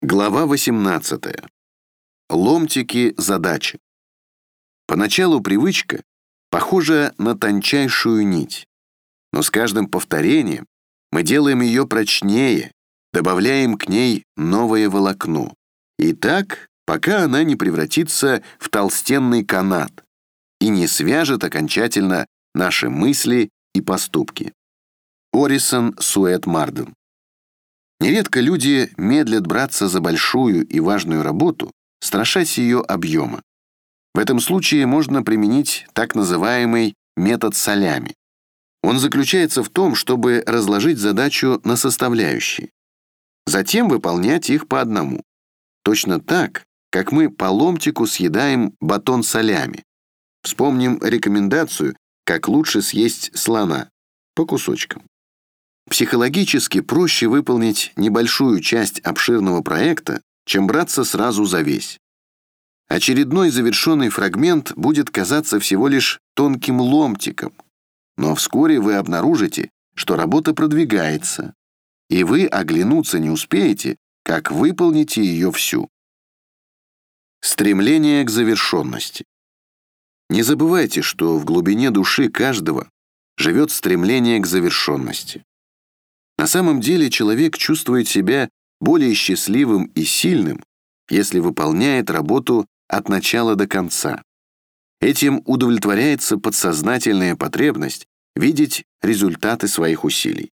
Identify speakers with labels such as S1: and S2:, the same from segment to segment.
S1: Глава 18. Ломтики задачи. Поначалу привычка похожа на тончайшую нить, но с каждым повторением мы делаем ее прочнее, добавляем к ней новое волокно. И так, пока она не превратится в толстенный канат и не свяжет окончательно наши мысли и поступки. Орисон Суэт Марден Нередко люди медлят браться за большую и важную работу, страшась ее объема. В этом случае можно применить так называемый метод солями. Он заключается в том, чтобы разложить задачу на составляющие. Затем выполнять их по одному. Точно так, как мы по ломтику съедаем батон солями. Вспомним рекомендацию, как лучше съесть слона по кусочкам. Психологически проще выполнить небольшую часть обширного проекта, чем браться сразу за весь. Очередной завершенный фрагмент будет казаться всего лишь тонким ломтиком, но вскоре вы обнаружите, что работа продвигается, и вы оглянуться не успеете, как выполните ее всю. Стремление к завершенности. Не забывайте, что в глубине души каждого живет стремление к завершенности. На самом деле человек чувствует себя более счастливым и сильным, если выполняет работу от начала до конца. Этим удовлетворяется подсознательная потребность видеть результаты своих усилий.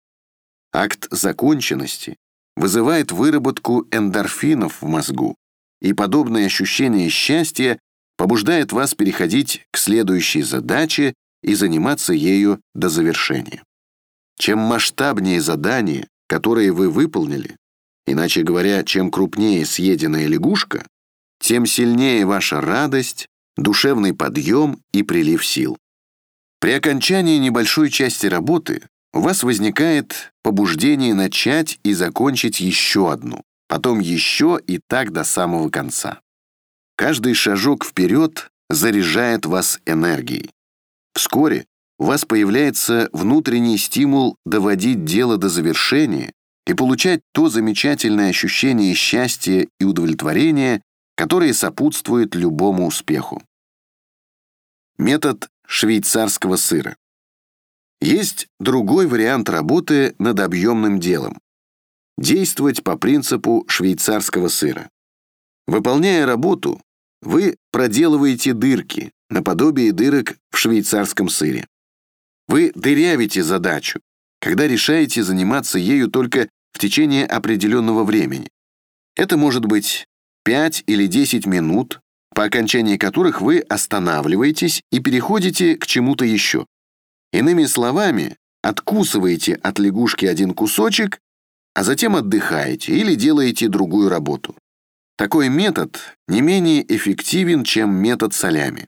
S1: Акт законченности вызывает выработку эндорфинов в мозгу, и подобное ощущение счастья побуждает вас переходить к следующей задаче и заниматься ею до завершения. Чем масштабнее задание, которое вы выполнили, иначе говоря, чем крупнее съеденная лягушка, тем сильнее ваша радость, душевный подъем и прилив сил. При окончании небольшой части работы у вас возникает побуждение начать и закончить еще одну, потом еще и так до самого конца. Каждый шажок вперед заряжает вас энергией. Вскоре вас появляется внутренний стимул доводить дело до завершения и получать то замечательное ощущение счастья и удовлетворения, которое сопутствует любому успеху. Метод швейцарского сыра. Есть другой вариант работы над объемным делом. Действовать по принципу швейцарского сыра. Выполняя работу, вы проделываете дырки, наподобие дырок в швейцарском сыре. Вы дырявите задачу, когда решаете заниматься ею только в течение определенного времени. Это может быть 5 или 10 минут, по окончании которых вы останавливаетесь и переходите к чему-то еще. Иными словами, откусываете от лягушки один кусочек, а затем отдыхаете или делаете другую работу. Такой метод не менее эффективен, чем метод солями.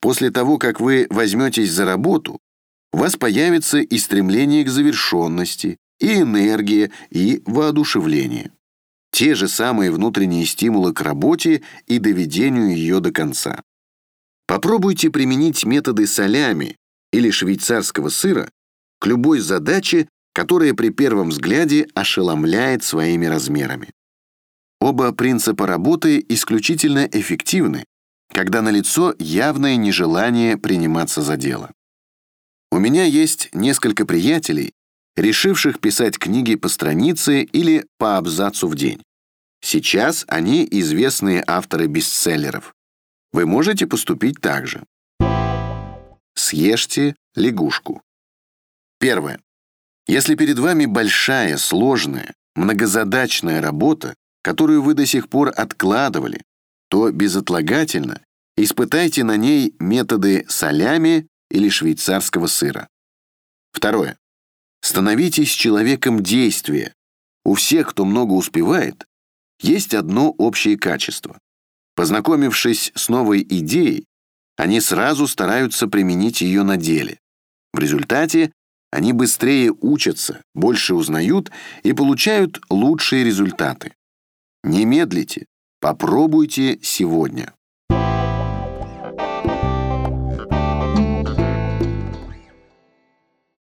S1: После того, как вы возьметесь за работу, у вас появится и стремление к завершенности, и энергия, и воодушевление. Те же самые внутренние стимулы к работе и доведению ее до конца. Попробуйте применить методы солями или швейцарского сыра к любой задаче, которая при первом взгляде ошеломляет своими размерами. Оба принципа работы исключительно эффективны, когда налицо явное нежелание приниматься за дело. У меня есть несколько приятелей, решивших писать книги по странице или по абзацу в день. Сейчас они известные авторы бестселлеров. Вы можете поступить так же. Съешьте лягушку. Первое. Если перед вами большая, сложная, многозадачная работа, которую вы до сих пор откладывали, то безотлагательно испытайте на ней методы солями или швейцарского сыра. Второе. Становитесь человеком действия. У всех, кто много успевает, есть одно общее качество. Познакомившись с новой идеей, они сразу стараются применить ее на деле. В результате они быстрее учатся, больше узнают и получают лучшие результаты. Не медлите, попробуйте сегодня.